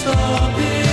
stop it.